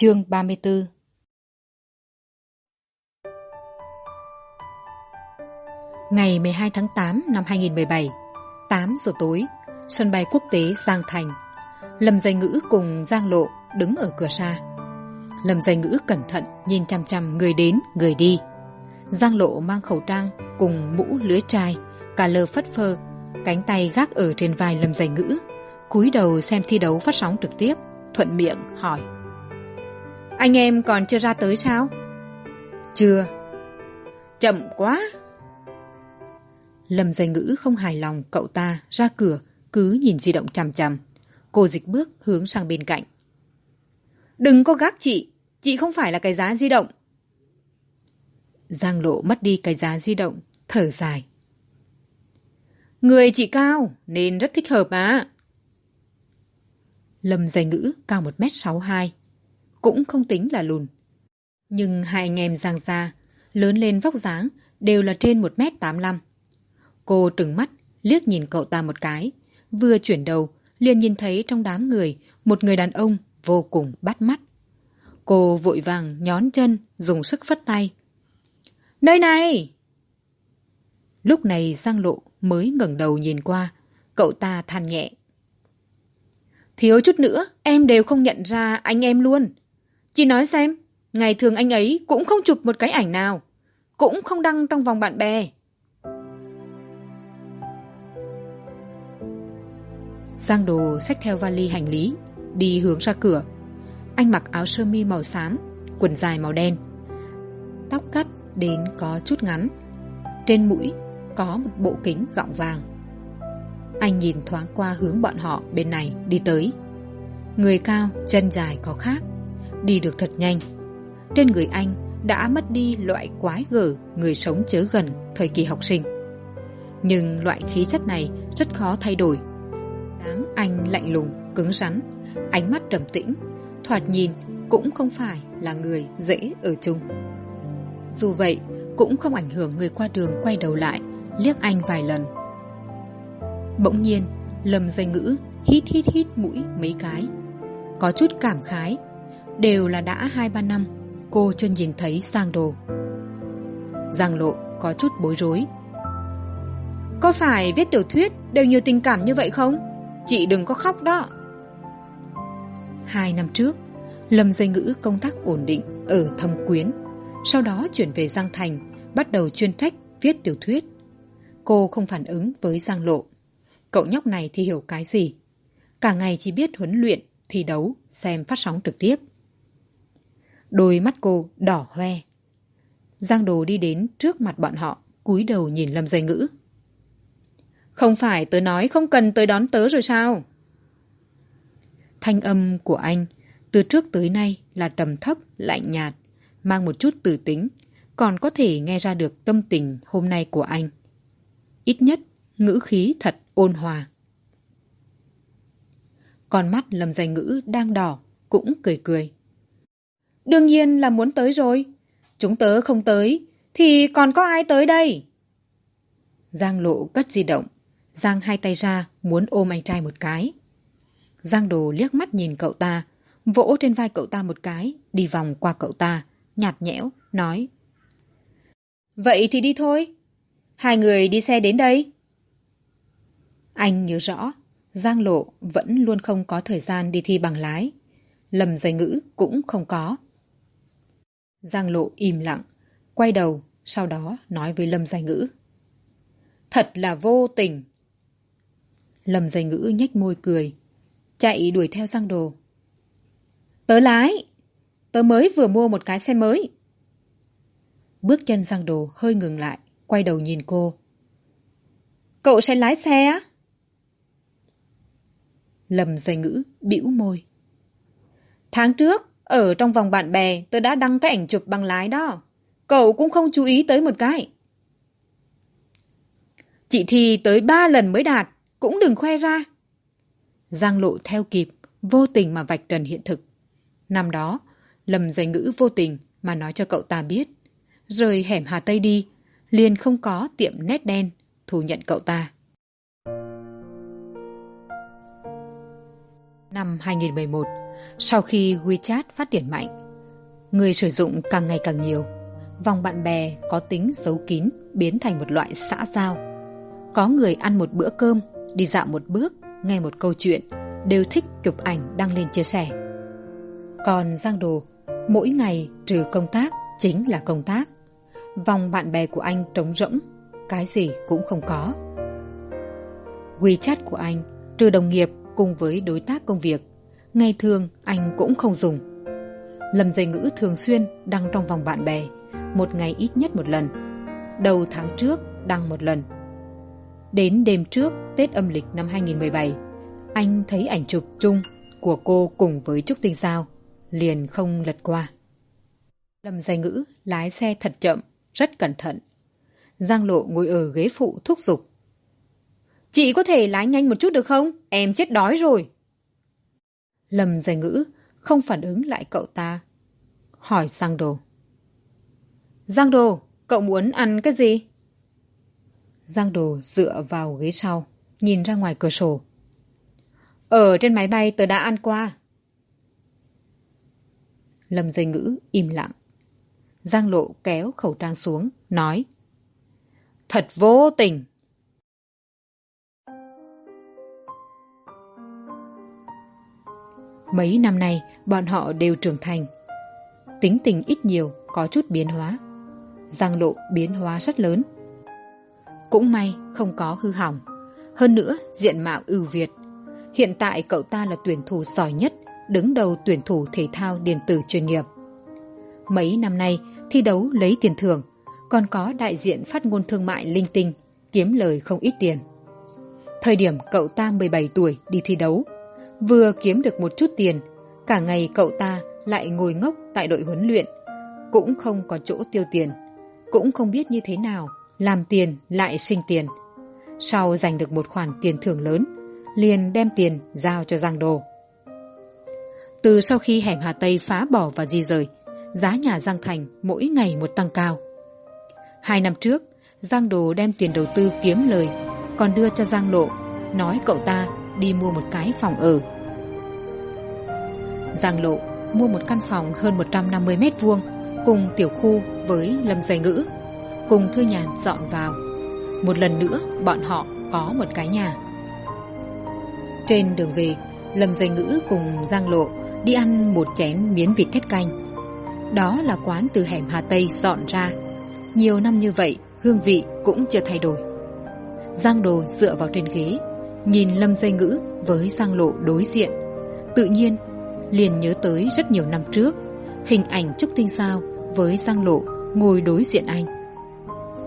Chương ba mươi 34 Ngày mười hai tháng tám năm hai nghìn bảy tám giờ tối, sân bay quốc tế Giang Thành. Lâm Dây Ngữ cùng Giang Lộ đứng ở cửa xa. Lâm Dây Ngữ cẩn thận nhìn chăm chăm người đến, người đi. Giang Lộ mang khẩu trang cùng mũ lưới trai, cả lơ phất phơ, cánh tay gác ở trên vai Lâm Dây Ngữ, cúi đầu xem thi đấu phát sóng trực tiếp, thuận miệng hỏi. Anh em còn chưa ra tới sao? Chưa. Chậm quá. Lâm dây ngữ không hài lòng cậu ta ra cửa cứ nhìn di động chằm chằm. Cô dịch bước hướng sang bên cạnh. Đừng có gác chị, chị không phải là cái giá di động. Giang lộ mất đi cái giá di động, thở dài. Người chị cao nên rất thích hợp à. Lâm dây ngữ cao một m sáu hai cũng không tính là lùn. Nhưng hai anh em Giang Gia, lớn lên vóc dáng, đều là trên một m tám mươi Cô trừng mắt, liếc nhìn cậu ta một cái, vừa chuyển đầu, liền nhìn thấy trong đám người một người đàn ông vô cùng bắt mắt. Cô vội vàng nhón chân, dùng sức phất tay. Nơi này! Lúc này Giang Lộ mới ngẩng đầu nhìn qua, cậu ta than nhẹ. Thiếu chút nữa, em đều không nhận ra anh em luôn. Chị nói xem, ngày thường anh ấy cũng không chụp một cái ảnh nào, cũng không đăng trong vòng bạn bè. Giang đồ xách theo vali hành lý, đi hướng ra cửa. Anh mặc áo sơ mi màu xám, quần dài màu đen. Tóc cắt đến có chút ngắn. Trên mũi có một bộ kính gọng vàng. Anh nhìn thoáng qua hướng bọn họ bên này đi tới. Người cao, chân dài có khác đi được thật nhanh. Trên người anh đã mất đi loại quái gở người sống chớ gần thời kỳ học sinh. Nhưng loại khí chất này rất khó thay đổi. Đáng anh lạnh lùng, cứng rắn, ánh mắt trầm tĩnh, thoạt nhìn cũng không phải là người dễ ở chung. Dù vậy, cũng không ảnh hưởng người qua đường quay đầu lại, liếc anh vài lần. Bỗng nhiên lầm dây ngữ hít hít hít mũi mấy cái. Có chút cảm khái đều là đã hai, ba năm, cô chưa nhìn thấy sang đồ. Giang lộ có chút bối rối. Có phải viết tiểu thuyết đều nhiều tình cảm như vậy không? Chị đừng có khóc đó. Hai năm trước, lâm dây ngữ công tác ổn định ở thâm quyến. Sau đó chuyển về giang thành, bắt đầu chuyên trách viết tiểu thuyết. Cô không phản ứng với giang lộ. Cậu nhóc này thì hiểu cái gì? Cả ngày chỉ biết huấn luyện, thi đấu, xem phát sóng trực tiếp đôi mắt cô đỏ hoe. Giang đồ đi đến trước mặt bọn họ, cúi đầu nhìn lâm dây ngữ. Không phải tớ nói không cần tới đón tớ rồi sao? Thanh âm của anh từ trước tới nay là trầm thấp, lạnh nhạt, mang một chút từ tính, còn có thể nghe ra được tâm tình hôm nay của anh. Ít nhất, ngữ khí thật ôn hòa. Con mắt lâm dây ngữ đang đỏ, cũng cười cười đương nhiên là muốn tới rồi. Chúng tớ không tới thì còn có ai tới đây? Giang lộ cất di động. Giang hai tay ra muốn ôm anh trai một cái. Giang đồ liếc mắt nhìn cậu ta vỗ trên vai cậu ta một cái đi vòng qua cậu ta nhạt nhẽo nói. Vậy thì đi thôi. Hai người đi xe đến đây. Anh nhớ rõ giang lộ vẫn luôn không có thời gian đi thi bằng lái. Lầm dây ngữ cũng không có Giang lộ im lặng, quay đầu, sau đó nói với Lâm Giai Ngữ. Thật là vô tình. Lâm Giai Ngữ nhếch môi cười, chạy đuổi theo Giang Đồ. Tớ lái, tớ mới vừa mua một cái xe mới. Bước chân Giang Đồ hơi ngừng lại, quay đầu nhìn cô. Cậu sẽ lái xe á? Lâm Giai Ngữ bĩu môi. Tháng trước, ở trong vòng bạn bè tôi đã đăng cái ảnh chụp bằng lái đó. Cậu cũng không chú ý tới một cái. Chị thi tới ba lần mới đạt, cũng đừng khoe ra. Giang lộ theo kịp, vô tình mà vạch trần hiện thực. Năm đó, lầm dạy ngữ vô tình mà nói cho cậu ta biết. Rời hẻm Hà Tây đi, liền không có tiệm nét đen, thù nhận cậu ta. Năm 2011, sau khi wechat phát triển mạnh, người sử dụng càng ngày càng nhiều, vòng bạn bè có tính giấu kín biến thành một loại xã giao. Có người ăn một bữa cơm, đi dạo một bước, nghe một câu chuyện, đều thích chụp ảnh đăng lên chia sẻ. Còn giang đồ, mỗi ngày trừ công tác chính là công tác. Vòng bạn bè của anh trống rỗng, cái gì cũng không có. Wechat của anh trừ đồng nghiệp cùng với đối tác công việc ngày thường, anh cũng không dùng. Lâm dây ngữ thường xuyên đăng trong vòng bạn bè, một ngày ít nhất một lần. Đầu tháng trước, đăng một lần. Đến đêm trước, tết âm lịch năm hai nghìn bảy, anh thấy ảnh chụp chung của cô cùng với trúc tinh giao, liền không lật qua. Lâm dây ngữ lái xe thật chậm, rất cẩn thận. Giang lộ ngồi ở ghế phụ thúc giục. Chị có thể lái nhanh một chút được không? Em chết đói rồi lâm dây ngữ, không phản ứng lại cậu ta. Hỏi giang đồ. Giang đồ, cậu muốn ăn cái gì? Giang đồ dựa vào ghế sau, nhìn ra ngoài cửa sổ. Ở trên máy bay tớ đã ăn qua. Lâm dây ngữ im lặng. Giang lộ kéo khẩu trang xuống, nói. Thật vô tình. Mấy năm nay, bọn họ đều trưởng thành. Tính tình ít nhiều, có chút biến hóa. Giang lộ biến hóa rất lớn. Cũng may, không có hư hỏng. Hơn nữa, diện mạo ưu việt. Hiện tại cậu ta là tuyển thủ giỏi nhất, đứng đầu tuyển thủ thể thao điện tử chuyên nghiệp. Mấy năm nay, thi đấu lấy tiền thưởng, còn có đại diện phát ngôn thương mại linh tinh kiếm lời không ít tiền. Thời điểm cậu ta m bảy tuổi đi thi đấu vừa kiếm được một chút tiền, cả ngày cậu ta lại ngồi ngốc tại đội huấn luyện, cũng không có chỗ tiêu tiền, cũng không biết như thế nào làm tiền lại sinh tiền. Sau giành được một khoản tiền thưởng lớn, liền đem tiền giao cho giang đồ từ sau khi hẻm hà tây phá bỏ và di rời, giá nhà giang thành mỗi ngày một tăng cao. Hai năm trước, giang đồ đem tiền đầu tư kiếm lời, còn đưa cho giang lộ, nói cậu ta đi mua một cái phòng ở. Giang lộ mua một căn phòng hơn một trăm năm mươi mét vuông cùng tiểu khu với lâm dày ngữ, cùng thư nhàn dọn vào. Một lần nữa, bọn họ có một cái nhà. Trên đường về, lâm dày ngữ cùng giang lộ đi ăn một chén miến vịt thết canh. Đó là quán từ hẻm hà tây dọn ra. Nhiều năm như vậy, hương vị cũng chưa thay đổi. Giang đồ dựa vào trên ghế nhìn lâm dây ngữ với giang lộ đối diện. Tự nhiên, liền nhớ tới rất nhiều năm trước, hình ảnh trúc tinh sao với giang lộ ngồi đối diện anh.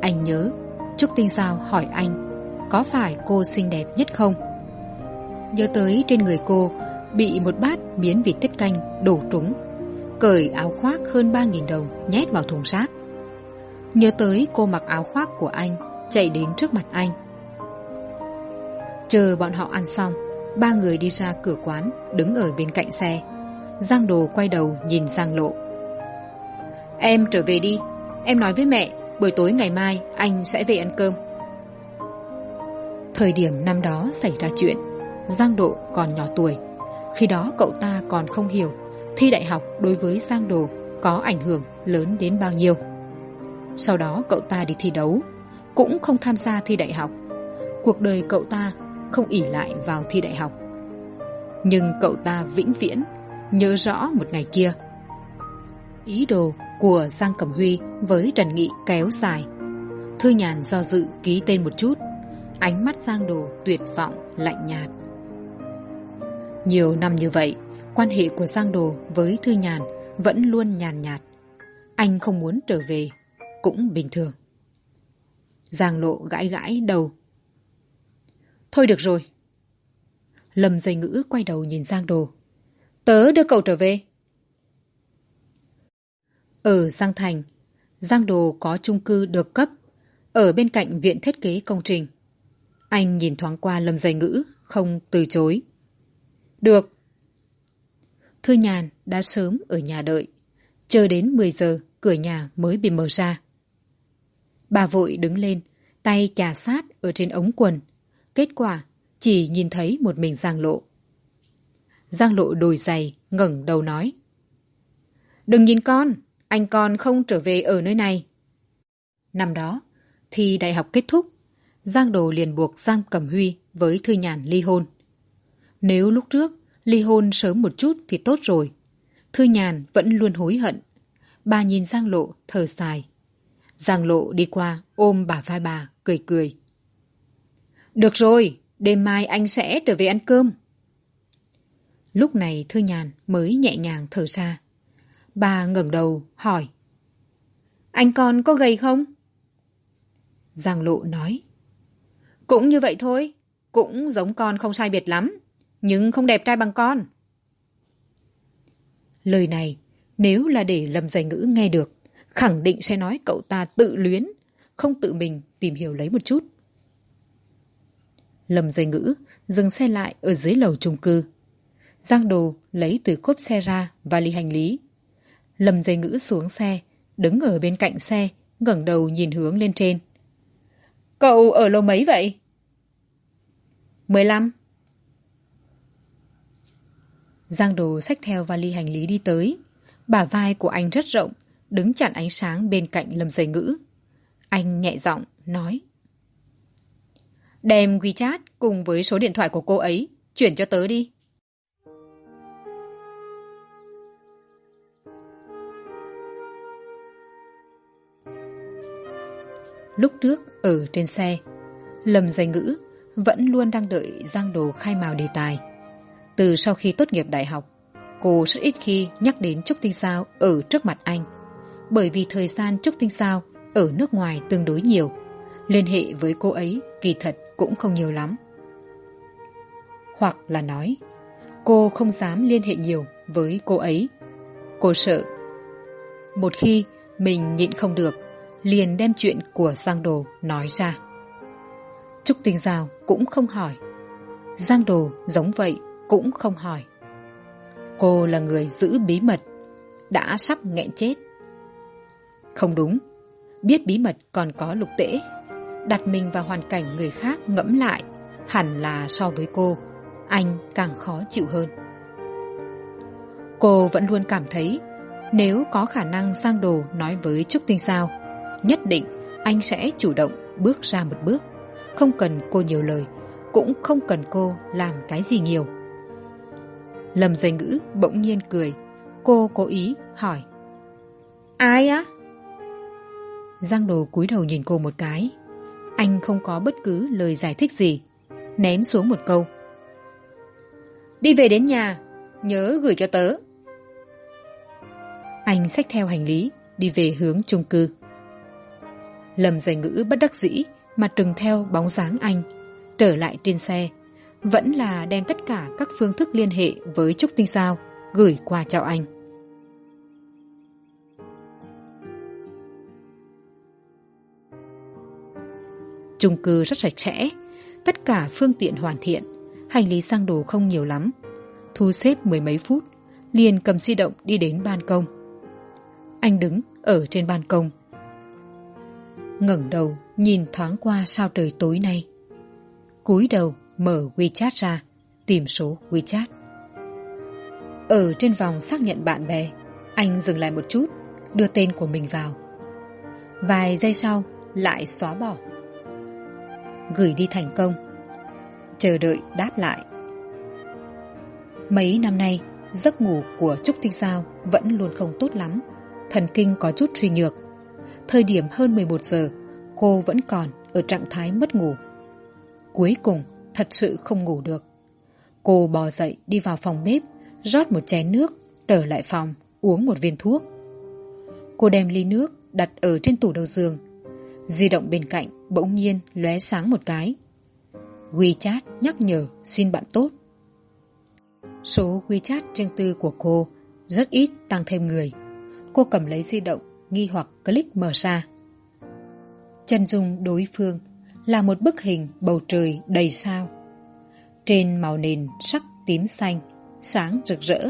Anh nhớ, trúc tinh sao hỏi anh, có phải cô xinh đẹp nhất không? Nhớ tới trên người cô bị một bát miến vịt tiết canh đổ trúng, cởi áo khoác hơn ba nghìn đồng nhét vào thùng rác. Nhớ tới cô mặc áo khoác của anh, chạy đến trước mặt anh chờ bọn họ ăn xong, ba người đi ra cửa quán, đứng ở bên cạnh xe. Giang đồ quay đầu nhìn giang lộ. Em trở về đi, em nói với mẹ, buổi tối ngày mai anh sẽ về ăn cơm. Thời điểm năm đó xảy ra chuyện, giang độ còn nhỏ tuổi. Khi đó cậu ta còn không hiểu, thi đại học đối với giang đồ có ảnh hưởng lớn đến bao nhiêu. Sau đó cậu ta đi thi đấu, cũng không tham gia thi đại học. Cuộc đời cậu ta không ỉ lại vào thi đại học. Nhưng cậu ta vĩnh viễn nhớ rõ một ngày kia. Ý đồ của giang cẩm huy với trần nghị kéo dài. Thư nhàn do dự ký tên một chút, ánh mắt giang đồ tuyệt vọng, lạnh nhạt. Nhiều năm như vậy, quan hệ của giang đồ với thư nhàn vẫn luôn nhàn nhạt. Anh không muốn trở về, cũng bình thường. Giang lộ gãi gãi đầu thôi được rồi. Lâm dây ngữ quay đầu nhìn giang đồ. Tớ đưa cậu trở về. Ở giang thành, giang đồ có chung cư được cấp, ở bên cạnh viện thiết kế công trình. Anh nhìn thoáng qua lâm dây ngữ, không từ chối. Được. Thư nhàn đã sớm ở nhà đợi, chờ đến 10 giờ cửa nhà mới bị mở ra. Bà vội đứng lên, tay chà sát ở trên ống quần kết quả, chỉ nhìn thấy một mình giang lộ. Giang lộ đồi dày ngẩng đầu nói. Đừng nhìn con, anh con không trở về ở nơi này. Năm đó thì đại học kết thúc, giang đồ liền buộc giang cẩm huy với thư nhàn ly hôn. Nếu lúc trước, ly hôn sớm một chút thì tốt rồi. Thư nhàn vẫn luôn hối hận. Bà nhìn giang lộ thở dài. Giang lộ đi qua ôm bà vai bà, cười cười được rồi, đêm mai anh sẽ trở về ăn cơm. Lúc này thư nhàn mới nhẹ nhàng thở ra. Bà ngẩng đầu, hỏi. Anh con có gầy không? Giang lộ nói. Cũng như vậy thôi, cũng giống con không sai biệt lắm, nhưng không đẹp trai bằng con. Lời này, nếu là để lầm giải ngữ nghe được, khẳng định sẽ nói cậu ta tự luyến, không tự mình tìm hiểu lấy một chút lâm dây ngữ, dừng xe lại ở dưới lầu trung cư. Giang đồ lấy từ cốp xe ra và ly hành lý. Lâm dây ngữ xuống xe, đứng ở bên cạnh xe, ngẩng đầu nhìn hướng lên trên. Cậu ở lâu mấy vậy? Mười lăm. Giang đồ xách theo vali hành lý đi tới. Bả vai của anh rất rộng, đứng chặn ánh sáng bên cạnh lâm dây ngữ. Anh nhẹ giọng nói đem wechat cùng với số điện thoại của cô ấy, chuyển cho tớ đi. Lúc trước, ở trên xe, lâm dây ngữ vẫn luôn đang đợi giang đồ khai mào đề tài. Từ sau khi tốt nghiệp đại học, cô rất ít khi nhắc đến trúc tinh sao ở trước mặt anh, bởi vì thời gian trúc tinh sao ở nước ngoài tương đối nhiều. Liên hệ với cô ấy kỳ thật cũng không nhiều lắm. Hoặc là nói, cô không dám liên hệ nhiều với cô ấy. Cô sợ. Một khi mình nhịn không được, liền đem chuyện của giang đồ nói ra. Trúc tinh giao cũng không hỏi. Giang đồ giống vậy cũng không hỏi. Cô là người giữ bí mật, đã sắp nghẹn chết. Không đúng. Biết bí mật còn có lục tễ đặt mình vào hoàn cảnh người khác ngẫm lại hẳn là so với cô, anh càng khó chịu hơn. Cô vẫn luôn cảm thấy nếu có khả năng sang đồ nói với trúc tinh sao, nhất định anh sẽ chủ động bước ra một bước. Không cần cô nhiều lời, cũng không cần cô làm cái gì nhiều. Lâm dây ngữ bỗng nhiên cười, cô cố ý hỏi, ai á? Giang đồ cúi đầu nhìn cô một cái anh không có bất cứ lời giải thích gì. Ném xuống một câu. Đi về đến nhà, nhớ gửi cho tớ. Anh xách theo hành lý, đi về hướng trung cư. Lầm giải ngữ bất đắc dĩ, mà trừng theo bóng dáng anh, trở lại trên xe. Vẫn là đem tất cả các phương thức liên hệ với trúc tinh sao gửi qua cho anh. Chung cư rất sạch sẽ. Tất cả phương tiện hoàn thiện, hành lý sang đồ không nhiều lắm. Thu xếp mười mấy phút, liền cầm di động đi đến ban công. Anh đứng ở trên ban công. Ngẩng đầu nhìn thoáng qua sao trời tối nay. Cúi đầu mở wechat ra, tìm số wechat. Ở trên vòng xác nhận bạn bè, anh dừng lại một chút, đưa tên của mình vào. Vài giây sau, lại xóa bỏ gửi đi thành công. Chờ đợi đáp lại. Mấy năm nay, giấc ngủ của trúc tinh giao vẫn luôn không tốt lắm. Thần kinh có chút suy nhược. Thời điểm hơn một giờ, cô vẫn còn ở trạng thái mất ngủ. Cuối cùng, thật sự không ngủ được. Cô bò dậy đi vào phòng bếp, rót một chén nước, trở lại phòng, uống một viên thuốc. Cô đem ly nước đặt ở trên tủ đầu giường di động bên cạnh bỗng nhiên lóe sáng một cái. Wechat nhắc nhở, xin bạn tốt. Số wechat riêng tư của cô rất ít tăng thêm người. Cô cầm lấy di động, nghi hoặc click mở ra. Chân dung đối phương là một bức hình bầu trời đầy sao. Trên màu nền sắc tím xanh, sáng rực rỡ.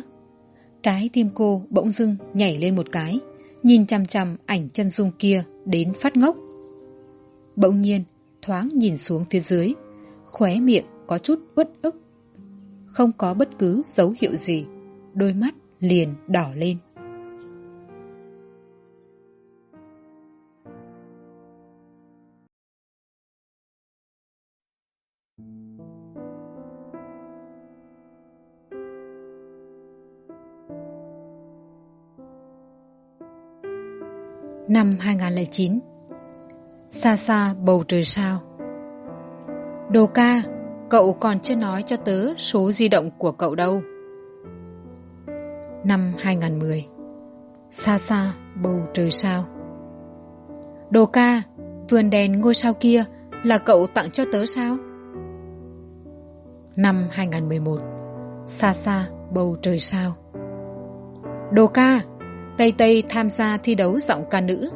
Trái tim cô bỗng dưng nhảy lên một cái, nhìn chằm chằm ảnh chân dung kia đến phát ngốc bỗng nhiên, thoáng nhìn xuống phía dưới, khóe miệng có chút uất ức. Không có bất cứ dấu hiệu gì, đôi mắt liền đỏ lên. Năm 2009 xa xa bầu trời sao? Đồ ca, cậu còn chưa nói cho tớ số di động của cậu đâu. Năm 2010 xa xa bầu trời sao? Đồ ca, vườn đèn ngôi sao kia là cậu tặng cho tớ sao? Năm 2011 xa xa bầu trời sao? Đồ ca, tây tây tham gia thi đấu giọng ca nữ.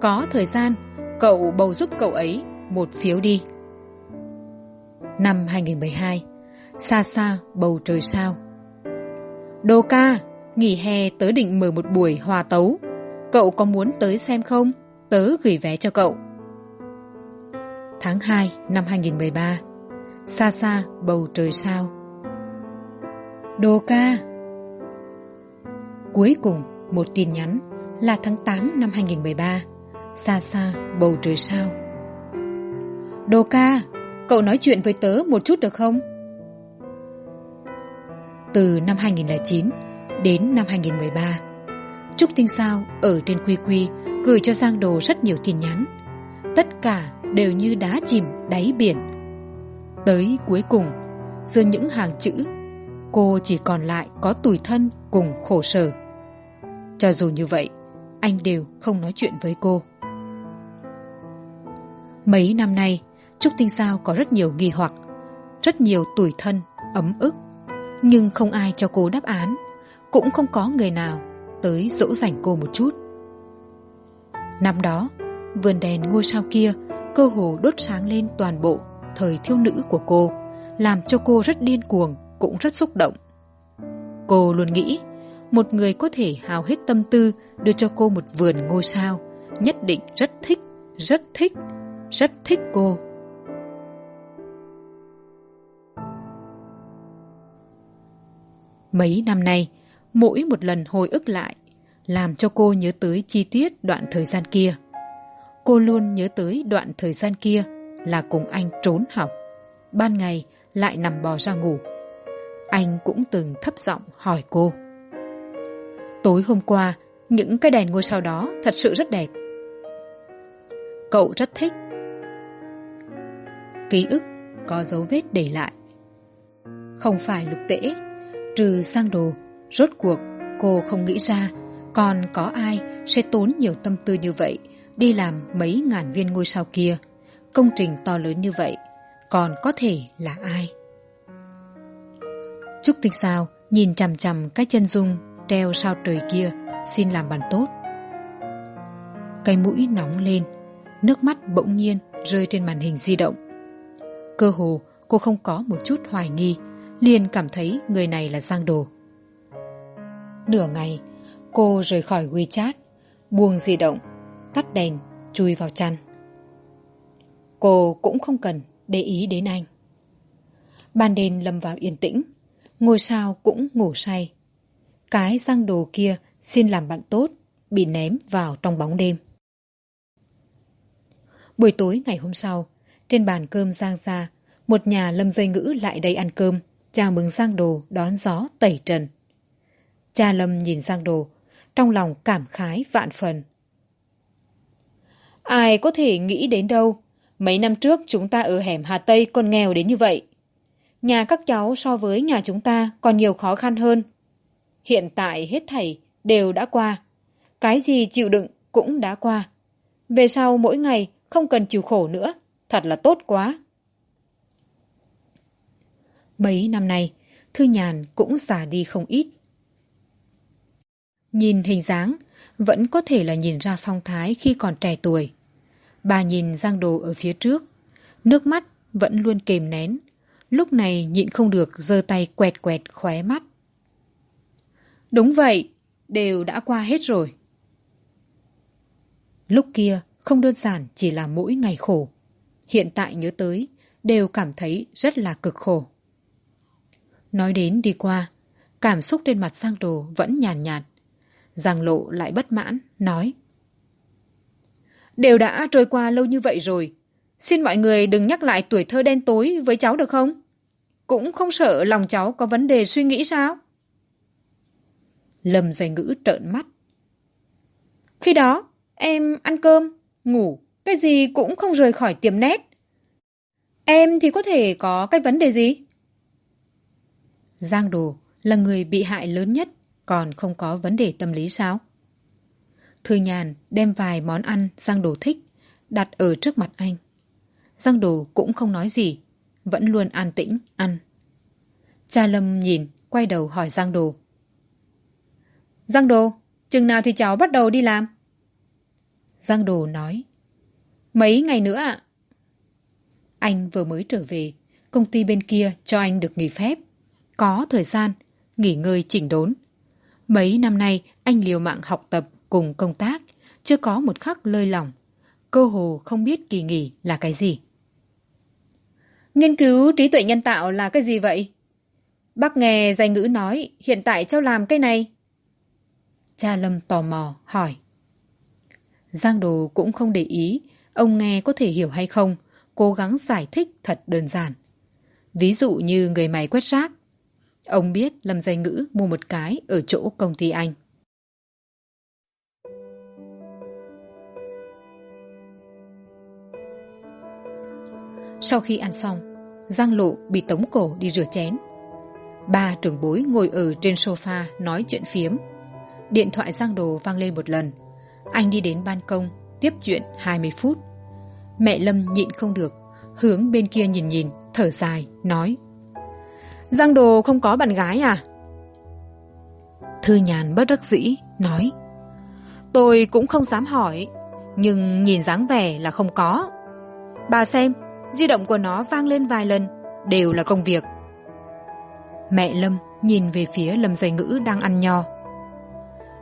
Có thời gian cậu bầu giúp cậu ấy một phiếu đi. Năm 2012 xa xa bầu trời sao? Đồ ca, nghỉ hè tớ định mở một buổi hòa tấu. Cậu có muốn tới xem không? Tớ gửi vé cho cậu. Tháng hai năm 2013 xa xa bầu trời sao? Đồ ca. Cuối cùng một tin nhắn là tháng tám năm 2013 xa xa, bầu trời sao? Đồ ca, cậu nói chuyện với tớ một chút được không? Từ năm 2009 đến năm 2013 Trúc Tinh Sao ở trên Quy Quy gửi cho Giang Đồ rất nhiều tin nhắn. Tất cả đều như đá chìm đáy biển. Tới cuối cùng, giữa những hàng chữ, cô chỉ còn lại có tủi thân cùng khổ sở. Cho dù như vậy, anh đều không nói chuyện với cô mấy năm nay, trúc tinh sao có rất nhiều nghi hoặc, rất nhiều tủi thân, ấm ức. Nhưng không ai cho cô đáp án, cũng không có người nào tới dỗ dành cô một chút. Năm đó, vườn đèn ngôi sao kia cơ hồ đốt sáng lên toàn bộ thời thiêu nữ của cô, làm cho cô rất điên cuồng, cũng rất xúc động. Cô luôn nghĩ một người có thể hào hết tâm tư đưa cho cô một vườn ngôi sao, nhất định rất thích rất thích rất thích cô. Mấy năm nay, mỗi một lần hồi ức lại, làm cho cô nhớ tới chi tiết đoạn thời gian kia. Cô luôn nhớ tới đoạn thời gian kia là cùng anh trốn học. Ban ngày lại nằm bò ra ngủ. Anh cũng từng thấp giọng hỏi cô. Tối hôm qua, những cái đèn ngôi sao đó thật sự rất đẹp. Cậu rất thích ký ức có dấu vết để lại. Không phải lục tễ, trừ sang đồ, rốt cuộc cô không nghĩ ra còn có ai sẽ tốn nhiều tâm tư như vậy đi làm mấy ngàn viên ngôi sao kia. Công trình to lớn như vậy còn có thể là ai? Trúc tinh sao, nhìn chằm chằm cái chân dung treo sao trời kia, xin làm bàn tốt. Cái mũi nóng lên, nước mắt bỗng nhiên rơi trên màn hình di động cơ hồ, cô không có một chút hoài nghi, liền cảm thấy người này là giang đồ. Nửa ngày, cô rời khỏi wechat, buông di động, tắt đèn, chui vào chăn. Cô cũng không cần để ý đến anh. Ban đêm lâm vào yên tĩnh, ngôi sao cũng ngủ say. Cái giang đồ kia xin làm bạn tốt, bị ném vào trong bóng đêm. Buổi tối ngày hôm sau trên bàn cơm giang ra, một nhà lâm dây ngữ lại đây ăn cơm, chào mừng giang đồ đón gió tẩy trần. Cha lâm nhìn giang đồ, trong lòng cảm khái vạn phần. Ai có thể nghĩ đến đâu, mấy năm trước chúng ta ở hẻm hà tây còn nghèo đến như vậy. Nhà các cháu so với nhà chúng ta còn nhiều khó khăn hơn. Hiện tại hết thảy đều đã qua, cái gì chịu đựng cũng đã qua. Về sau mỗi ngày không cần chịu khổ nữa thật là tốt quá. Mấy năm nay, thư nhàn cũng già đi không ít. Nhìn hình dáng, vẫn có thể là nhìn ra phong thái khi còn trẻ tuổi. Bà nhìn giang đồ ở phía trước, nước mắt vẫn luôn kềm nén. Lúc này nhịn không được giơ tay quẹt quẹt khóe mắt. Đúng vậy, đều đã qua hết rồi. Lúc kia, không đơn giản chỉ là mỗi ngày khổ hiện tại nhớ tới đều cảm thấy rất là cực khổ. Nói đến đi qua cảm xúc trên mặt giang đồ vẫn nhàn nhạt, nhạt giang lộ lại bất mãn nói đều đã trôi qua lâu như vậy rồi xin mọi người đừng nhắc lại tuổi thơ đen tối với cháu được không? Cũng không sợ lòng cháu có vấn đề suy nghĩ sao? Lâm dày ngữ trợn mắt khi đó em ăn cơm ngủ cái gì cũng không rời khỏi tiệm nét em thì có thể có cái vấn đề gì? Giang đồ là người bị hại lớn nhất còn không có vấn đề tâm lý sao? Thư nhàn đem vài món ăn giang đồ thích đặt ở trước mặt anh. Giang đồ cũng không nói gì vẫn luôn an tĩnh ăn. Cha lâm nhìn quay đầu hỏi giang đồ. Giang đồ chừng nào thì cháu bắt đầu đi làm? Giang đồ nói mấy ngày nữa ạ? Anh vừa mới trở về công ty bên kia cho anh được nghỉ phép. Có thời gian nghỉ ngơi chỉnh đốn. Mấy năm nay anh liều mạng học tập cùng công tác chưa có một khắc lơi lỏng. Cơ hồ không biết kỳ nghỉ là cái gì. Nghiên cứu trí tuệ nhân tạo là cái gì vậy? Bác nghe danh ngữ nói hiện tại cháu làm cái này. Cha lâm tò mò hỏi. Giang đồ cũng không để ý ông nghe có thể hiểu hay không, cố gắng giải thích thật đơn giản. Ví dụ như người máy quét rác. Ông biết lâm dây ngữ mua một cái ở chỗ công ty anh. Sau khi ăn xong, giang lộ bị tống cổ đi rửa chén. Ba trưởng bối ngồi ở trên sofa nói chuyện phiếm. Điện thoại giang đồ vang lên một lần. Anh đi đến ban công tiếp chuyện hai mươi phút. Mẹ lâm nhịn không được, hướng bên kia nhìn nhìn, thở dài, nói. Giang đồ không có bạn gái à? Thư nhàn bất đắc dĩ, nói. Tôi cũng không dám hỏi, nhưng nhìn dáng vẻ là không có. Bà xem, di động của nó vang lên vài lần, đều là công việc. Mẹ lâm nhìn về phía lâm dây ngữ đang ăn nho.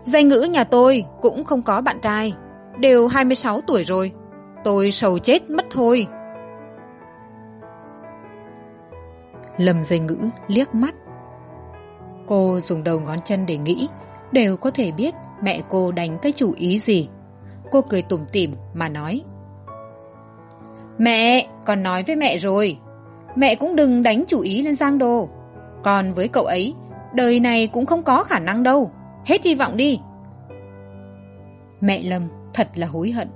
Dây ngữ nhà tôi cũng không có bạn trai đều hai mươi sáu tuổi rồi. Tôi sầu chết mất thôi. Lâm dây ngữ liếc mắt. Cô dùng đầu ngón chân để nghĩ, đều có thể biết mẹ cô đánh cái chủ ý gì. Cô cười tủm tỉm mà nói, mẹ, con nói với mẹ rồi. Mẹ cũng đừng đánh chủ ý lên giang đồ còn với cậu ấy, đời này cũng không có khả năng đâu. Hết hy vọng đi. Mẹ lâm thật là hối hận.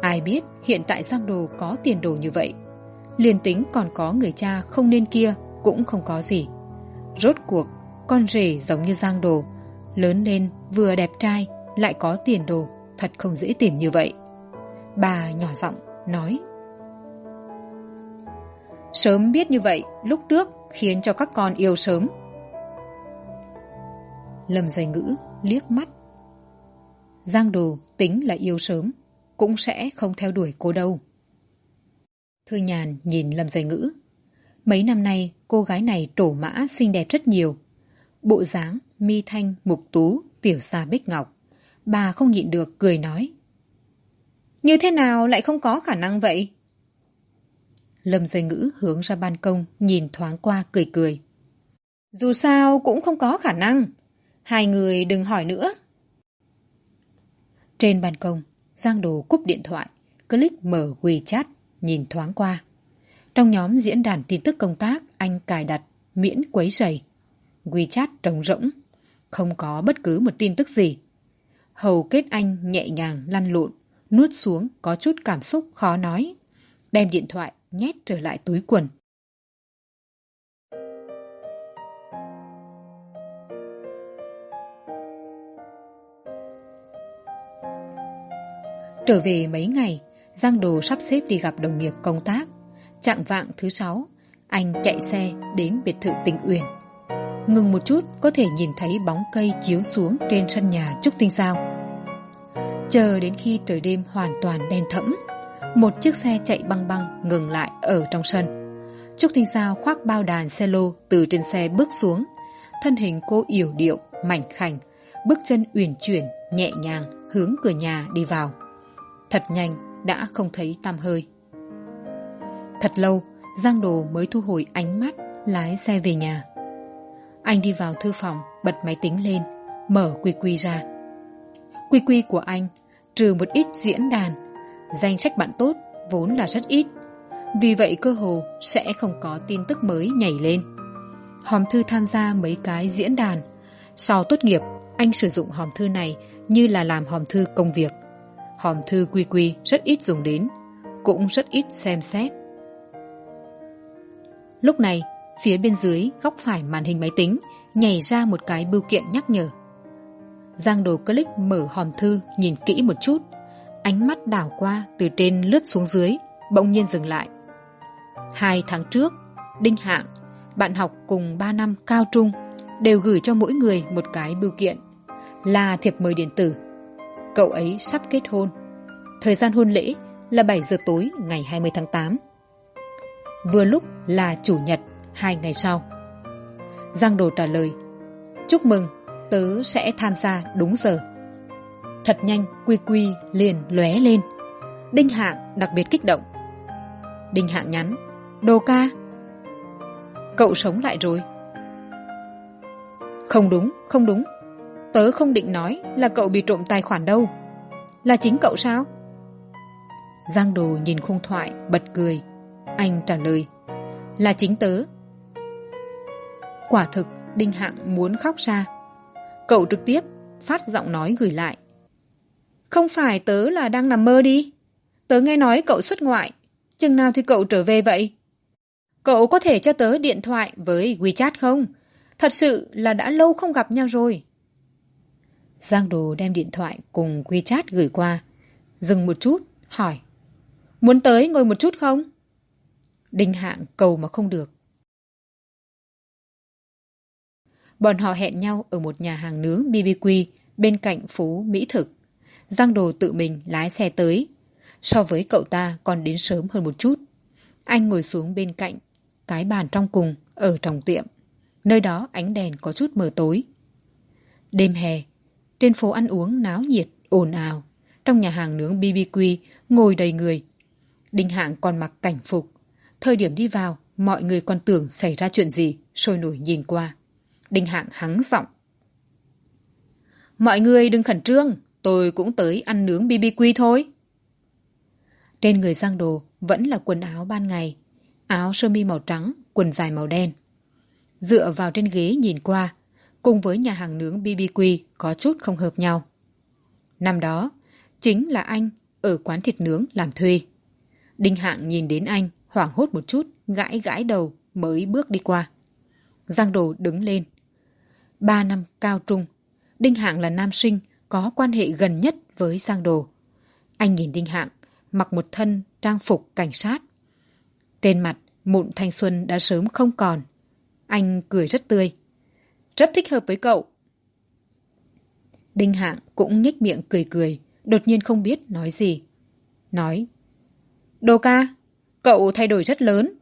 Ai biết hiện tại giang đồ có tiền đồ như vậy. Liền tính còn có người cha không nên kia cũng không có gì. Rốt cuộc, con rể giống như giang đồ, lớn lên vừa đẹp trai lại có tiền đồ, thật không dễ tìm như vậy. Bà nhỏ giọng nói, sớm biết như vậy, lúc trước khiến cho các con yêu sớm. Lâm dày ngữ liếc mắt giang đồ tính là yêu sớm, cũng sẽ không theo đuổi cô đâu. Thư nhàn nhìn lâm dày ngữ. Mấy năm nay, cô gái này trổ mã xinh đẹp rất nhiều. Bộ dáng mi thanh, mục tú, tiểu xa bích ngọc. Bà không nhịn được cười nói. Như thế nào lại không có khả năng vậy? Lâm dây ngữ hướng ra ban công, nhìn thoáng qua, cười cười. Dù sao cũng không có khả năng. Hai người đừng hỏi nữa trên ban công, giang đồ cúp điện thoại, click mở wechat, nhìn thoáng qua. Trong nhóm diễn đàn tin tức công tác, anh cài đặt miễn quấy rầy. Wechat trống rỗng, không có bất cứ một tin tức gì. Hầu kết anh nhẹ nhàng lăn lộn, nuốt xuống có chút cảm xúc khó nói, đem điện thoại nhét trở lại túi quần. Trở về mấy ngày, giang đồ sắp xếp đi gặp đồng nghiệp công tác. Trạng vạng thứ sáu, anh chạy xe đến biệt thự tình uyển. Ngừng một chút, có thể nhìn thấy bóng cây chiếu xuống trên sân nhà trúc tinh sao chờ đến khi trời đêm hoàn toàn đen thẫm, một chiếc xe chạy băng băng ngừng lại ở trong sân. Trúc tinh sao khoác bao đàn xe lô từ trên xe bước xuống. Thân hình cô yểu điệu, mảnh khảnh, bước chân uyển chuyển, nhẹ nhàng hướng cửa nhà đi vào thật nhanh đã không thấy tăm hơi. Thật lâu, giang đồ mới thu hồi ánh mắt, lái xe về nhà. Anh đi vào thư phòng, bật máy tính lên, mở quy quy ra. Quy quy của anh, trừ một ít diễn đàn, danh sách bạn tốt vốn là rất ít. Vì vậy cơ hồ sẽ không có tin tức mới nhảy lên. Hòm thư tham gia mấy cái diễn đàn. Sau tốt nghiệp, anh sử dụng hòm thư này như là làm hòm thư công việc hòm thư quy quy rất ít dùng đến, cũng rất ít xem xét. Lúc này, phía bên dưới góc phải màn hình máy tính nhảy ra một cái bưu kiện nhắc nhở. Giang đồ click mở hòm thư nhìn kỹ một chút, ánh mắt đảo qua từ trên lướt xuống dưới, bỗng nhiên dừng lại. Hai tháng trước, đinh hạng, bạn học cùng ba năm cao trung, đều gửi cho mỗi người một cái bưu kiện là thiệp mời điện tử cậu ấy sắp kết hôn. Thời gian hôn lễ là bảy giờ tối ngày hai mươi tháng tám. Vừa lúc là chủ nhật hai ngày sau. Giang đồ trả lời, chúc mừng, tớ sẽ tham gia đúng giờ. Thật nhanh, quy quy liền lóe lên. Đinh hạng đặc biệt kích động. Đinh hạng nhắn, đồ ca, cậu sống lại rồi. Không đúng không đúng tớ không định nói là cậu bị trộm tài khoản đâu. Là chính cậu sao? Giang đồ nhìn khung thoại, bật cười. Anh trả lời, là chính tớ. Quả thực, đinh hạng muốn khóc ra. Cậu trực tiếp phát giọng nói gửi lại, không phải tớ là đang nằm mơ đi. Tớ nghe nói cậu xuất ngoại. Chừng nào thì cậu trở về vậy? Cậu có thể cho tớ điện thoại với wechat không? Thật sự là đã lâu không gặp nhau rồi giang đồ đem điện thoại cùng wechat gửi qua. Dừng một chút, hỏi, muốn tới ngồi một chút không? Đinh hạng cầu mà không được. Bọn họ hẹn nhau ở một nhà hàng nướng bbq bên cạnh phố mỹ thực. Giang đồ tự mình lái xe tới. So với cậu ta còn đến sớm hơn một chút. Anh ngồi xuống bên cạnh, cái bàn trong cùng ở trong tiệm. Nơi đó ánh đèn có chút mờ tối. Đêm hè trên phố ăn uống náo nhiệt, ồn ào. Trong nhà hàng nướng bbq ngồi đầy người. Đinh hạng còn mặc cảnh phục. Thời điểm đi vào, mọi người còn tưởng xảy ra chuyện gì, sôi nổi nhìn qua. Đinh hạng hắng giọng. Mọi người đừng khẩn trương, tôi cũng tới ăn nướng bbq thôi. Trên người giang đồ vẫn là quần áo ban ngày, áo sơ mi màu trắng, quần dài màu đen. Dựa vào trên ghế nhìn qua cùng với nhà hàng nướng bbq có chút không hợp nhau. Năm đó, chính là anh ở quán thịt nướng làm thuê. Đinh hạng nhìn đến anh, hoảng hốt một chút, gãi gãi đầu mới bước đi qua. Giang đồ đứng lên. Ba năm cao trung, đinh hạng là nam sinh có quan hệ gần nhất với giang đồ. Anh nhìn đinh hạng, mặc một thân trang phục cảnh sát. Tên mặt mụn thanh xuân đã sớm không còn. Anh cười rất tươi rất thích hợp với cậu. Đinh hạng cũng nhếch miệng cười cười, đột nhiên không biết nói gì. Nói, đồ ca, cậu thay đổi rất lớn.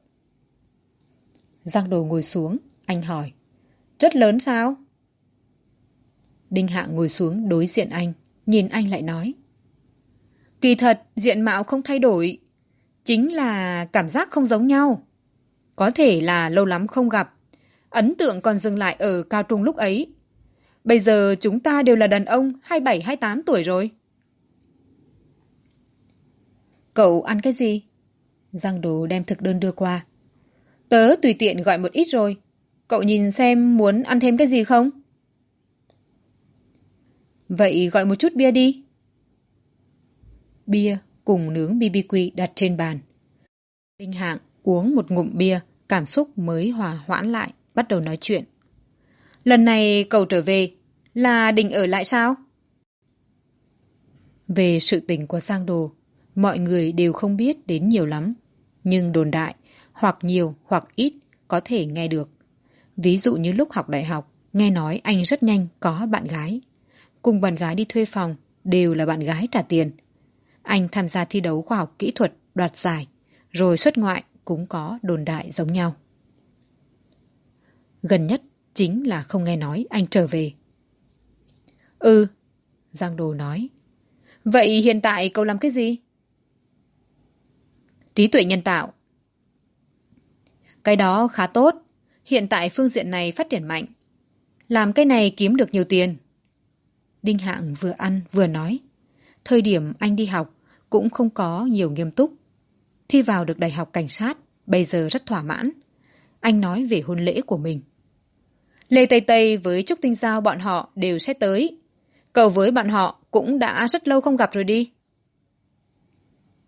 Giang đồ ngồi xuống, anh hỏi, rất lớn sao? Đinh hạng ngồi xuống đối diện anh, nhìn anh lại nói, kỳ thật, diện mạo không thay đổi, chính là cảm giác không giống nhau. Có thể là lâu lắm không gặp ấn tượng còn dừng lại ở cao trung lúc ấy. Bây giờ chúng ta đều là đàn ông hai bảy, hai tám tuổi rồi. Cậu ăn cái gì? Giang đồ đem thực đơn đưa qua. Tớ tùy tiện gọi một ít rồi. Cậu nhìn xem muốn ăn thêm cái gì không? Vậy gọi một chút bia đi. Bia cùng nướng bbq đặt trên bàn. Đinh hạng uống một ngụm bia, cảm xúc mới hòa hoãn lại bắt đầu nói chuyện. Lần này cậu trở về là định ở lại sao? Về sự tình của giang đồ, mọi người đều không biết đến nhiều lắm. Nhưng đồn đại, hoặc nhiều hoặc ít, có thể nghe được. Ví dụ như lúc học đại học, nghe nói anh rất nhanh có bạn gái. Cùng bạn gái đi thuê phòng đều là bạn gái trả tiền. Anh tham gia thi đấu khoa học kỹ thuật đoạt giải, rồi xuất ngoại cũng có đồn đại giống nhau gần nhất chính là không nghe nói anh trở về. Ừ giang đồ nói. Vậy hiện tại cậu làm cái gì? Trí tuệ nhân tạo. Cái đó khá tốt. Hiện tại phương diện này phát triển mạnh. Làm cái này kiếm được nhiều tiền. Đinh hạng vừa ăn vừa nói. Thời điểm anh đi học cũng không có nhiều nghiêm túc. Thi vào được đại học cảnh sát, bây giờ rất thỏa mãn. Anh nói về hôn lễ của mình lê tây tây với trúc tinh giao bọn họ đều sẽ tới. Cậu với bọn họ cũng đã rất lâu không gặp rồi đi.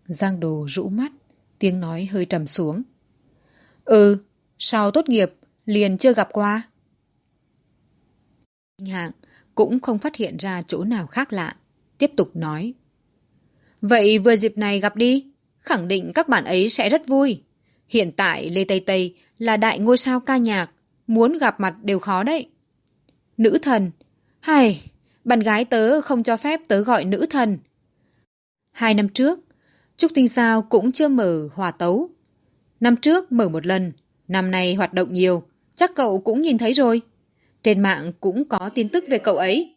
Giang đồ rũ mắt tiếng nói hơi trầm xuống. Ừ sau tốt nghiệp liền chưa gặp qua. Đinh hạng cũng không phát hiện ra chỗ nào khác lạ tiếp tục nói. Vậy vừa dịp này gặp đi khẳng định các bạn ấy sẽ rất vui. Hiện tại lê tây tây là đại ngôi sao ca nhạc muốn gặp mặt đều khó đấy. Nữ thần. Hay, bạn gái tớ không cho phép tớ gọi nữ thần. Hai năm trước, trúc tinh sao cũng chưa mở hòa tấu. Năm trước mở một lần, năm nay hoạt động nhiều, chắc cậu cũng nhìn thấy rồi. Trên mạng cũng có tin tức về cậu ấy.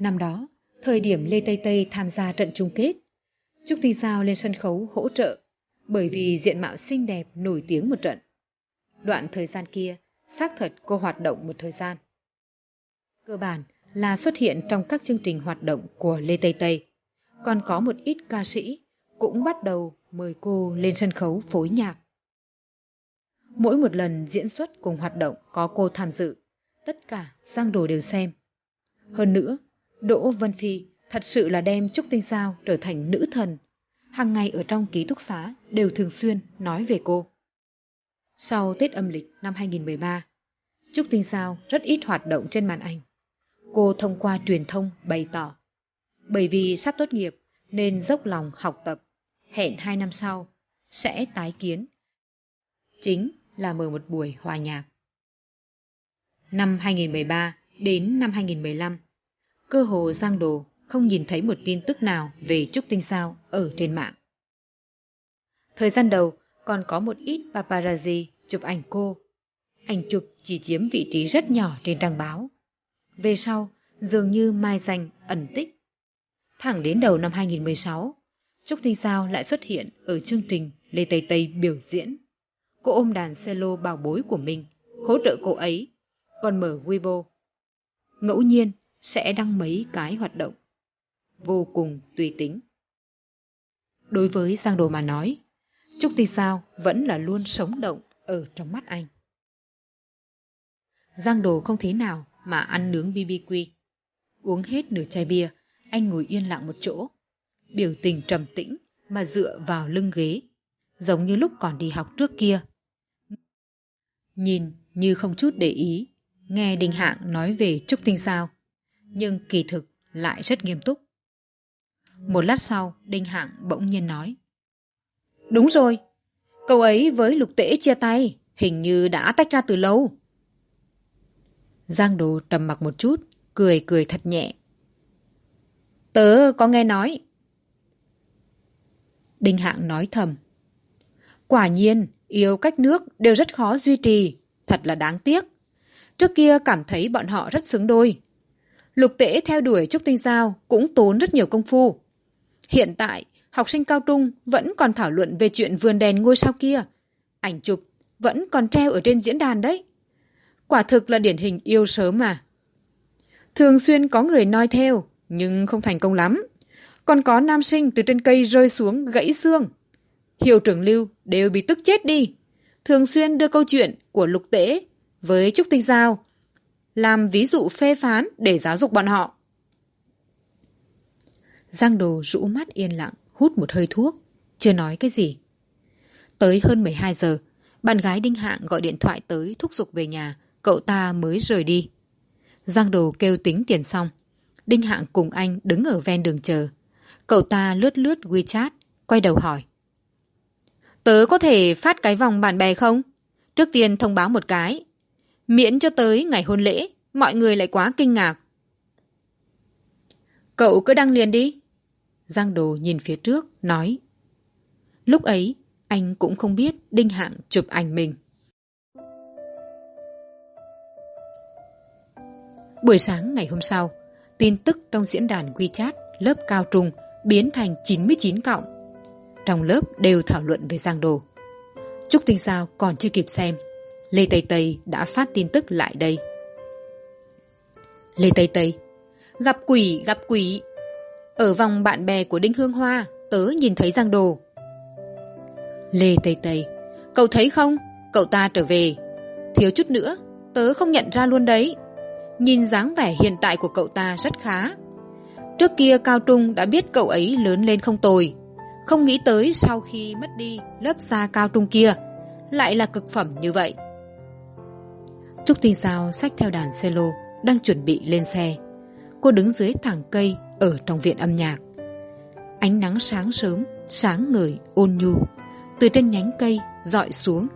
Năm đó, thời điểm lê tây tây tham gia trận chung kết, trúc Thi giao lên sân khấu hỗ trợ bởi vì diện mạo xinh đẹp nổi tiếng một trận. Đoạn thời gian kia, xác thật cô hoạt động một thời gian. Cơ bản là xuất hiện trong các chương trình hoạt động của lê tây tây. Còn có một ít ca sĩ cũng bắt đầu mời cô lên sân khấu phối nhạc. Mỗi một lần diễn xuất cùng hoạt động có cô tham dự, tất cả giang đồ đều xem. Hơn nữa đỗ vân phi thật sự là đem trúc tinh giao trở thành nữ thần. Hàng ngày ở trong ký túc xá đều thường xuyên nói về cô. Sau tết âm lịch năm 2013, trúc tinh giao rất ít hoạt động trên màn ảnh. Cô thông qua truyền thông bày tỏ bởi vì sắp tốt nghiệp nên dốc lòng học tập hẹn hai năm sau sẽ tái kiến. Chính là mở một buổi hòa nhạc. Năm 2013 đến năm 2015 cơ hồ giang đồ, không nhìn thấy một tin tức nào về trúc tinh sao ở trên mạng. Thời gian đầu, còn có một ít paparazzi chụp ảnh cô. Ảnh chụp chỉ chiếm vị trí rất nhỏ trên trang báo. Về sau, dường như mai danh ẩn tích. Thẳng đến đầu năm 2016 trúc tinh sao lại xuất hiện ở chương trình lê tây tây biểu diễn. Cô ôm đàn cello bảo bối của mình, hỗ trợ cô ấy, còn mở weibo. Ngẫu nhiên sẽ đăng mấy cái hoạt động. Vô cùng tùy tính. Đối với giang đồ mà nói, trúc tinh sao vẫn là luôn sống động ở trong mắt anh. Giang đồ không thế nào mà ăn nướng bbq uống hết nửa chai bia, anh ngồi yên lặng một chỗ. Biểu tình trầm tĩnh mà dựa vào lưng ghế, giống như lúc còn đi học trước kia. Nhìn như không chút để ý, nghe đình hạng nói về trúc tinh sao nhưng kỳ thực lại rất nghiêm túc. Một lát sau, đinh hạng bỗng nhiên nói, đúng rồi, cậu ấy với lục tễ chia tay, hình như đã tách ra từ lâu. Giang đồ trầm mặc một chút, cười cười thật nhẹ. Tớ có nghe nói. Đinh hạng nói thầm, quả nhiên, yêu cách nước đều rất khó duy trì, thật là đáng tiếc. Trước kia cảm thấy bọn họ rất xứng đôi lục tễ theo đuổi trúc tinh giao cũng tốn rất nhiều công phu. Hiện tại, học sinh cao trung vẫn còn thảo luận về chuyện vườn đèn ngôi sao kia. Ảnh chụp vẫn còn treo ở trên diễn đàn đấy. Quả thực là điển hình yêu sớm mà. Thường xuyên có người noi theo, nhưng không thành công lắm. Còn có nam sinh từ trên cây rơi xuống gãy xương. Hiệu trưởng lưu đều bị tức chết đi. Thường xuyên đưa câu chuyện của lục tễ với trúc tinh giao làm ví dụ phê phán để giáo dục bọn họ. Giang đồ rũ mắt yên lặng, hút một hơi thuốc. Chưa nói cái gì. Tới hơn mười hai giờ, bạn gái đinh hạng gọi điện thoại tới thúc giục về nhà. Cậu ta mới rời đi. Giang đồ kêu tính tiền xong. Đinh hạng cùng anh đứng ở ven đường chờ. Cậu ta lướt lướt wechat, quay đầu hỏi. Tớ có thể phát cái vòng bạn bè không? Trước tiên thông báo một cái miễn cho tới ngày hôn lễ, mọi người lại quá kinh ngạc. Cậu cứ đăng liền đi. Giang đồ nhìn phía trước, nói. Lúc ấy, anh cũng không biết đinh hạng chụp ảnh mình. Buổi sáng ngày hôm sau, tin tức trong diễn đàn wechat lớp cao trung biến thành chín mươi chín cộng. Trong lớp đều thảo luận về giang đồ. Trúc tinh sao còn chưa kịp xem lê tây tây đã phát tin tức lại đây. Lê tây tây, gặp quỷ gặp quỷ. Ở vòng bạn bè của đinh hương hoa, tớ nhìn thấy giang đồ. Lê tây tây, cậu thấy không? Cậu ta trở về. Thiếu chút nữa, tớ không nhận ra luôn đấy. Nhìn dáng vẻ hiện tại của cậu ta rất khá. Trước kia cao trung đã biết cậu ấy lớn lên không tồi. Không nghĩ tới sau khi mất đi lớp xa cao trung kia, lại là cực phẩm như vậy trúc tinh sao xách theo đàn cello đang chuẩn bị lên xe. Cô đứng dưới thẳng cây ở trong viện âm nhạc. Ánh nắng sáng sớm, sáng ngời, ôn nhu. Từ trên nhánh cây dọi xuống,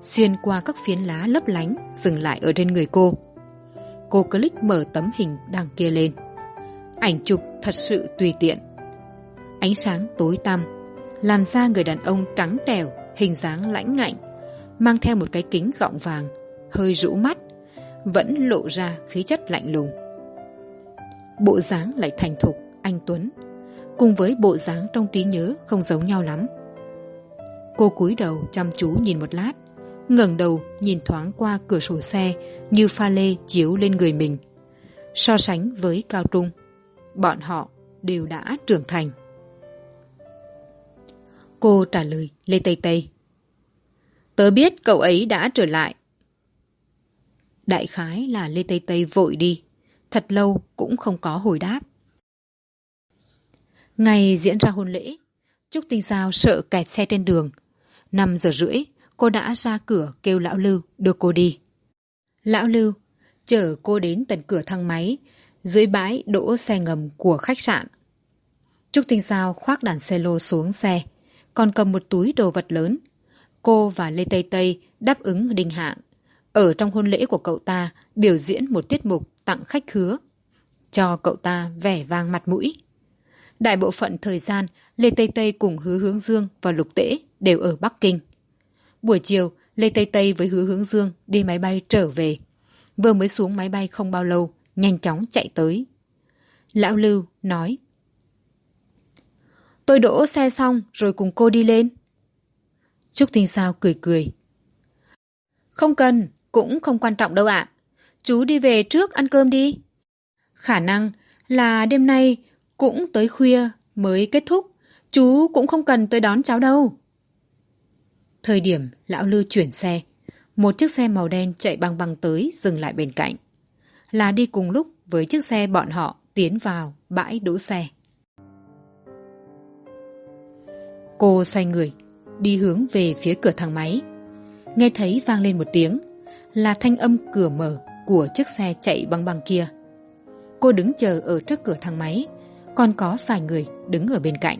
xuyên qua các phiến lá lấp lánh, dừng lại ở trên người cô. Cô click mở tấm hình đằng kia lên. Ảnh chụp thật sự tùy tiện. Ánh sáng tối tăm, làn da người đàn ông trắng trẻo, hình dáng lãnh ngạnh, mang theo một cái kính gọng vàng hơi rũ mắt, vẫn lộ ra khí chất lạnh lùng. Bộ dáng lại thành thục, anh tuấn, cùng với bộ dáng trong trí nhớ không giống nhau lắm. Cô cúi đầu chăm chú nhìn một lát, ngẩng đầu nhìn thoáng qua cửa sổ xe như pha lê chiếu lên người mình. So sánh với cao trung, bọn họ đều đã trưởng thành. Cô trả lời lê tây tây. Tớ biết cậu ấy đã trở lại đại khái là lê tây tây vội đi. Thật lâu cũng không có hồi đáp. Ngày diễn ra hôn lễ, trúc tinh giao sợ kẹt xe trên đường. Năm giờ rưỡi, cô đã ra cửa kêu lão lưu đưa cô đi. Lão lưu, chở cô đến tận cửa thang máy, dưới bãi đỗ xe ngầm của khách sạn. Trúc tinh giao khoác đàn xe lô xuống xe, còn cầm một túi đồ vật lớn. Cô và lê tây tây đáp ứng đình hạng ở trong hôn lễ của cậu ta, biểu diễn một tiết mục tặng khách khứa. Cho cậu ta vẻ vang mặt mũi. Đại bộ phận thời gian, lê tây tây cùng hứa hướng dương và lục tễ đều ở bắc kinh. Buổi chiều, lê tây tây với hứa hướng dương đi máy bay trở về. Vừa mới xuống máy bay không bao lâu, nhanh chóng chạy tới. Lão lưu nói, tôi đỗ xe xong rồi cùng cô đi lên. Trúc tinh sao cười cười, không cần cũng không quan trọng đâu ạ. Chú đi về trước ăn cơm đi. Khả năng là đêm nay cũng tới khuya mới kết thúc. Chú cũng không cần tới đón cháu đâu. Thời điểm lão lư chuyển xe, một chiếc xe màu đen chạy băng băng tới dừng lại bên cạnh. Là đi cùng lúc với chiếc xe bọn họ tiến vào bãi đỗ xe. Cô xoay người, đi hướng về phía cửa thang máy. Nghe thấy vang lên một tiếng là thanh âm cửa mở của chiếc xe chạy băng băng kia. Cô đứng chờ ở trước cửa thang máy, còn có vài người đứng ở bên cạnh.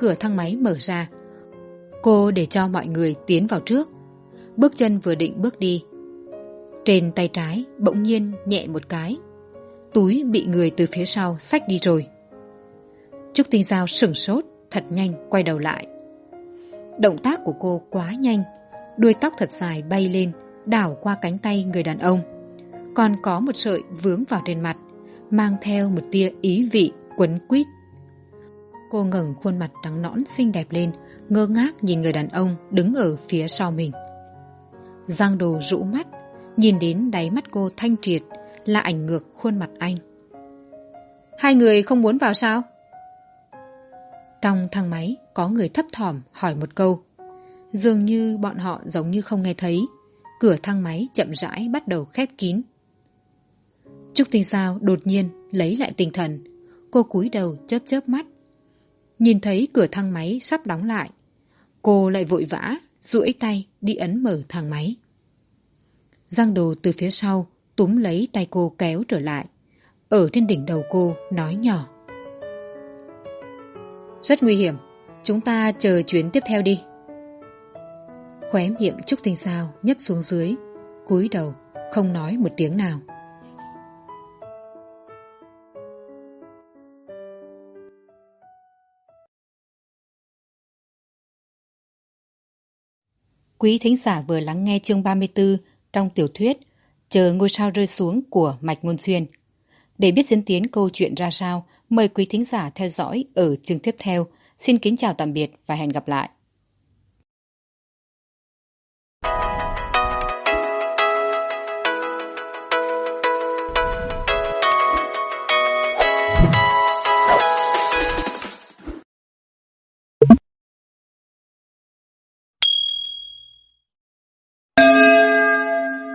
Cửa thang máy mở ra, cô để cho mọi người tiến vào trước. Bước chân vừa định bước đi, trên tay trái bỗng nhiên nhẹ một cái. Túi bị người từ phía sau xách đi rồi. Trúc tinh giao sửng sốt, thật nhanh quay đầu lại. Động tác của cô quá nhanh, đuôi tóc thật dài bay lên đảo qua cánh tay người đàn ông. Còn có một sợi vướng vào trên mặt, mang theo một tia ý vị quấn quýt cô ngẩng khuôn mặt trắng nõn xinh đẹp lên, ngơ ngác nhìn người đàn ông đứng ở phía sau mình. Giang đồ rũ mắt, nhìn đến đáy mắt cô thanh triệt, là ảnh ngược khuôn mặt anh. Hai người không muốn vào sao? Trong thang máy, có người thấp thỏm hỏi một câu. Dường như bọn họ giống như không nghe thấy cửa thang máy chậm rãi bắt đầu khép kín. Trúc tinh sao đột nhiên lấy lại tinh thần. Cô cúi đầu chớp chớp mắt. Nhìn thấy cửa thang máy sắp đóng lại, cô lại vội vã duỗi tay đi ấn mở thang máy. Giang đồ từ phía sau túm lấy tay cô kéo trở lại. Ở trên đỉnh đầu cô nói nhỏ. Rất nguy hiểm, chúng ta chờ chuyến tiếp theo đi khóe miệng trúc tinh sao nhấp xuống dưới cúi đầu không nói một tiếng nào Quý thính giả vừa lắng nghe chương ba mươi 34 trong tiểu thuyết chờ ngôi sao rơi xuống của Mạch Ngôn Xuyên. Để biết diễn tiến câu chuyện ra sao, mời quý thính giả theo dõi ở chương tiếp theo. Xin kính chào tạm biệt và hẹn gặp lại.